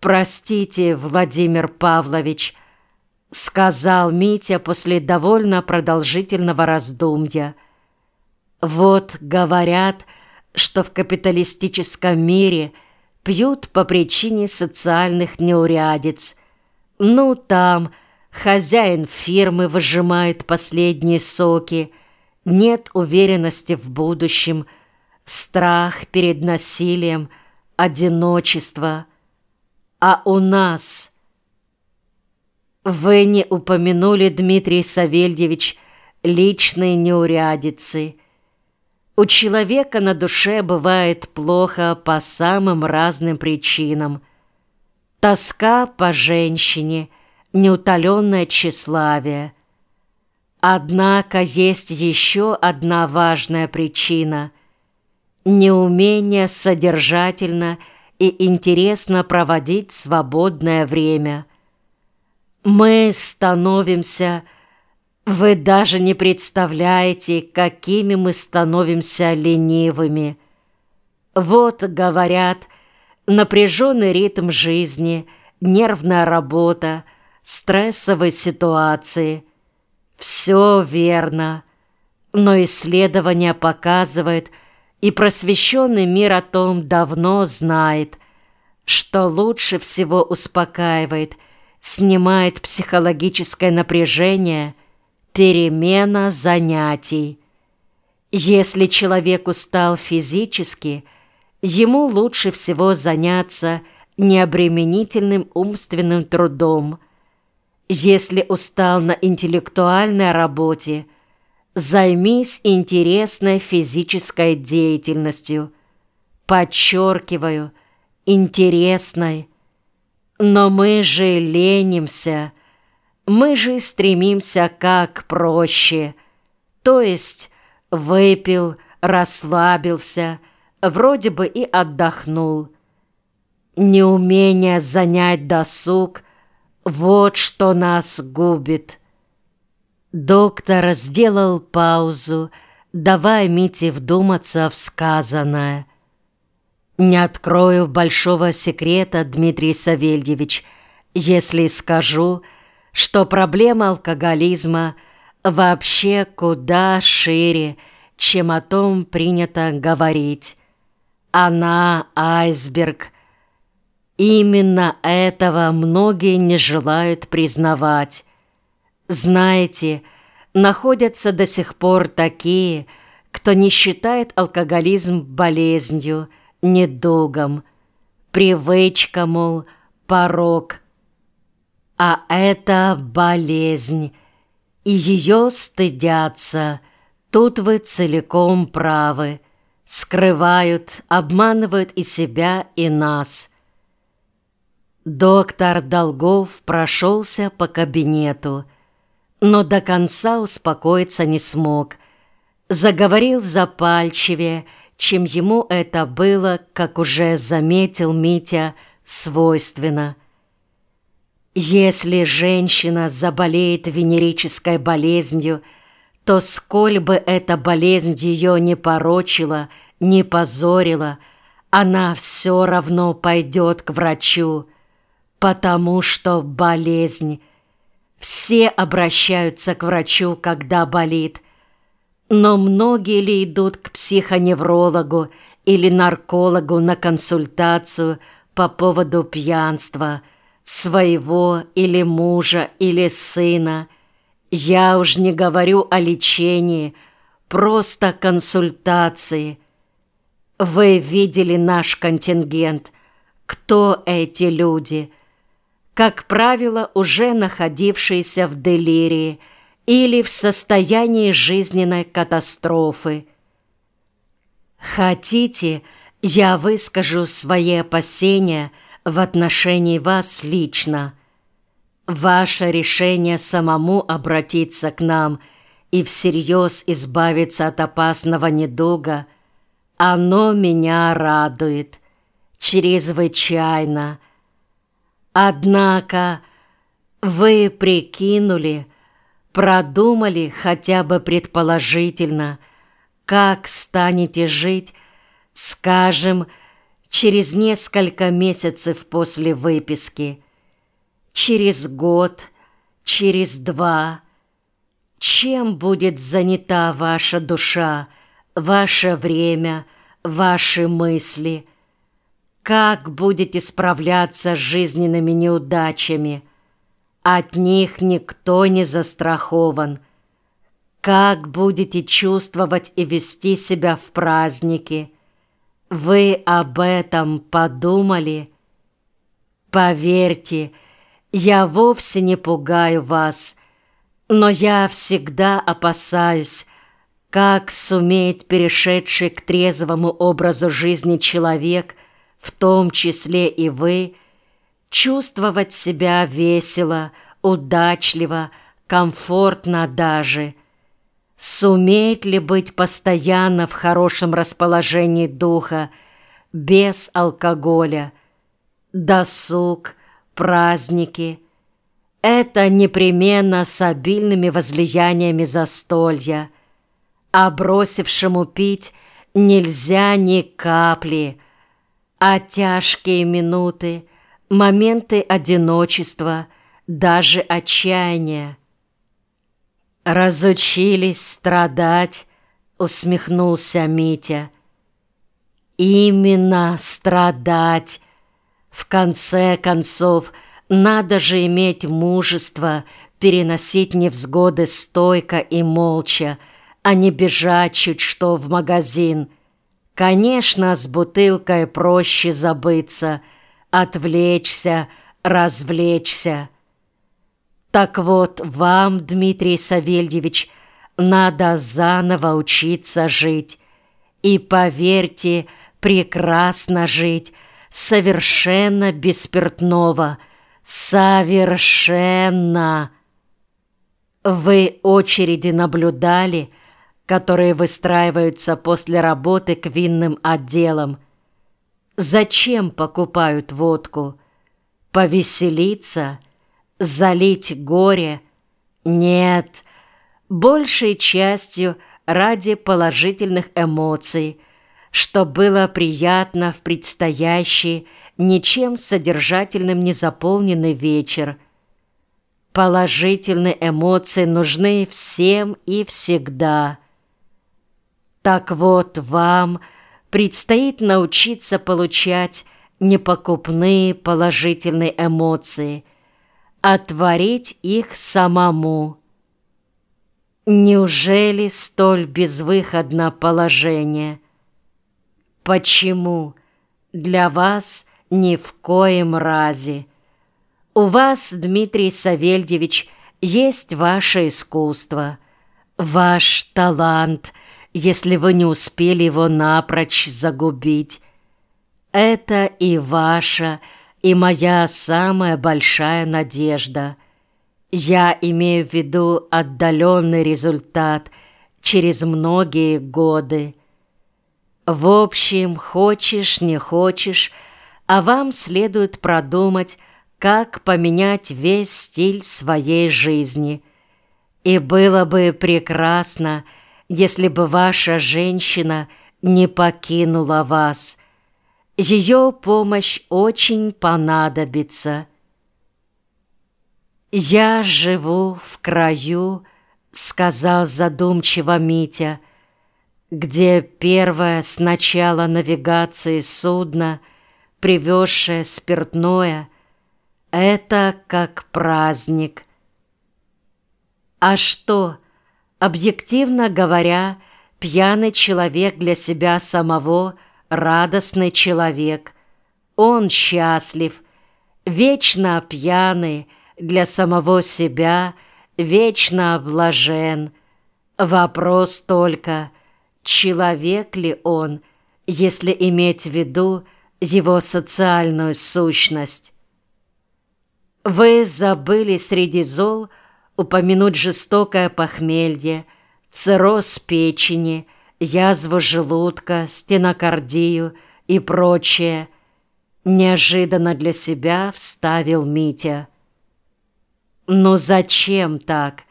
«Простите, Владимир Павлович», — сказал Митя после довольно продолжительного раздумья. «Вот говорят, что в капиталистическом мире пьют по причине социальных неурядиц. Ну, там хозяин фирмы выжимает последние соки, нет уверенности в будущем, страх перед насилием, одиночество» а у нас... Вы не упомянули, Дмитрий Савельевич, личные неурядицы. У человека на душе бывает плохо по самым разным причинам. Тоска по женщине, неутоленное тщеславие. Однако есть еще одна важная причина – неумение содержательно – и интересно проводить свободное время. Мы становимся... Вы даже не представляете, какими мы становимся ленивыми. Вот, говорят, напряженный ритм жизни, нервная работа, стрессовые ситуации. Все верно, но исследование показывает, и просвещенный мир о том давно знает, что лучше всего успокаивает, снимает психологическое напряжение, перемена занятий. Если человек устал физически, ему лучше всего заняться необременительным умственным трудом. Если устал на интеллектуальной работе – Займись интересной физической деятельностью. Подчеркиваю, интересной. Но мы же ленимся. Мы же стремимся как проще. То есть выпил, расслабился, вроде бы и отдохнул. Неумение занять досуг — вот что нас губит. Доктор сделал паузу, давая Мите вдуматься в сказанное. «Не открою большого секрета, Дмитрий Савельевич, если скажу, что проблема алкоголизма вообще куда шире, чем о том принято говорить. Она айсберг. Именно этого многие не желают признавать. Знаете, находятся до сих пор такие, кто не считает алкоголизм болезнью, недугом, привычка, мол, порог. А это болезнь, и ее стыдятся. Тут вы целиком правы. Скрывают, обманывают и себя, и нас. Доктор Долгов прошелся по кабинету, но до конца успокоиться не смог. Заговорил запальчивее, чем ему это было, как уже заметил Митя, свойственно. Если женщина заболеет венерической болезнью, то сколь бы эта болезнь ее не порочила, не позорила, она все равно пойдет к врачу, потому что болезнь все обращаются к врачу, когда болит. Но многие ли идут к психоневрологу или наркологу на консультацию по поводу пьянства, своего или мужа или сына? Я уж не говорю о лечении, просто консультации. Вы видели наш контингент. Кто эти люди? Как правило, уже находившиеся в делирии или в состоянии жизненной катастрофы. Хотите, я выскажу свои опасения в отношении вас лично. Ваше решение самому обратиться к нам и всерьез избавиться от опасного недуга, оно меня радует, чрезвычайно, Однако вы прикинули, продумали хотя бы предположительно, как станете жить, скажем, через несколько месяцев после выписки, через год, через два. Чем будет занята ваша душа, ваше время, ваши мысли? Как будете справляться с жизненными неудачами? От них никто не застрахован. Как будете чувствовать и вести себя в праздники? Вы об этом подумали? Поверьте, я вовсе не пугаю вас, но я всегда опасаюсь, как сумеет перешедший к трезвому образу жизни человек, в том числе и вы, чувствовать себя весело, удачливо, комфортно даже – Сумеет ли быть постоянно в хорошем расположении духа, без алкоголя? Досуг, праздники — это непременно с обильными возлияниями застолья. А бросившему пить нельзя ни капли, а тяжкие минуты, моменты одиночества, даже отчаяния «Разучились страдать», — усмехнулся Митя. «Именно страдать. В конце концов, надо же иметь мужество переносить невзгоды стойко и молча, а не бежать чуть что в магазин. Конечно, с бутылкой проще забыться, отвлечься, развлечься». Так вот, вам, Дмитрий Савельевич, надо заново учиться жить. И поверьте, прекрасно жить, совершенно без спиртного. Совершенно! Вы очереди наблюдали, которые выстраиваются после работы к винным отделам. Зачем покупают водку? Повеселиться – залить горе. Нет, большей частью ради положительных эмоций, что было приятно в предстоящий, ничем содержательным не заполненный вечер. Положительные эмоции нужны всем и всегда. Так вот, вам предстоит научиться получать непокупные положительные эмоции – отворить их самому. Неужели столь безвыходно положение? Почему для вас ни в коем разе? У вас, Дмитрий Савельевич, есть ваше искусство, ваш талант, если вы не успели его напрочь загубить. Это и ваша, и моя самая большая надежда. Я имею в виду отдаленный результат через многие годы. В общем, хочешь, не хочешь, а вам следует продумать, как поменять весь стиль своей жизни. И было бы прекрасно, если бы ваша женщина не покинула вас – ее помощь очень понадобится. «Я живу в краю», — сказал задумчиво Митя, где первое с начала навигации судно, привезшее спиртное, это как праздник. А что, объективно говоря, пьяный человек для себя самого — радостный человек. Он счастлив, вечно пьяный для самого себя, вечно блажен. Вопрос только, человек ли он, если иметь в виду его социальную сущность. Вы забыли среди зол упомянуть жестокое похмелье, цирроз печени – язву желудка, стенокардию и прочее, неожиданно для себя вставил Митя. «Ну зачем так?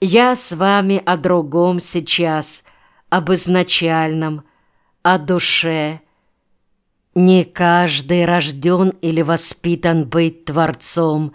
Я с вами о другом сейчас, об изначальном, о душе. Не каждый рожден или воспитан быть творцом.